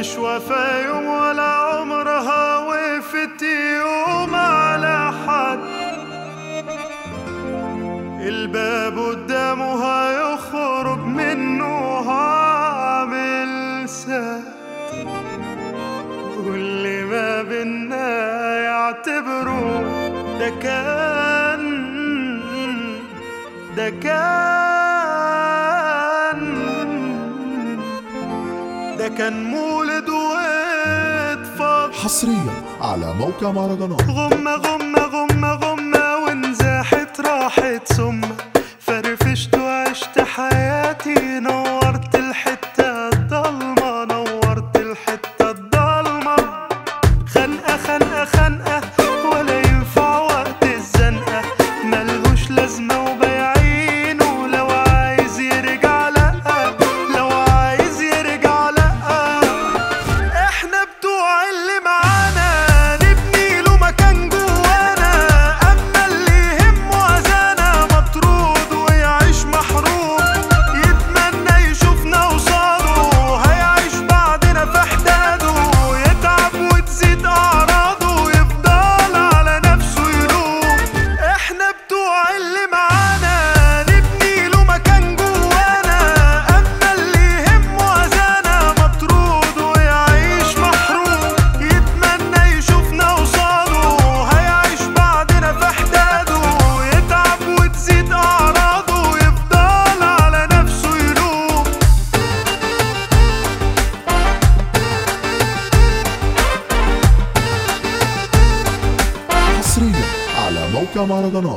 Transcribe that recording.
مش وفا يوم ولا عمرها وقفت يوم على حد. الباب قدامه يخرج منه عامل سد. واللي ما بينا يعتبره ده كان ده كان ده كان مولد واتفضل حصريا على موقع مهرجانات غمة غمة غمة غمة カマラだな。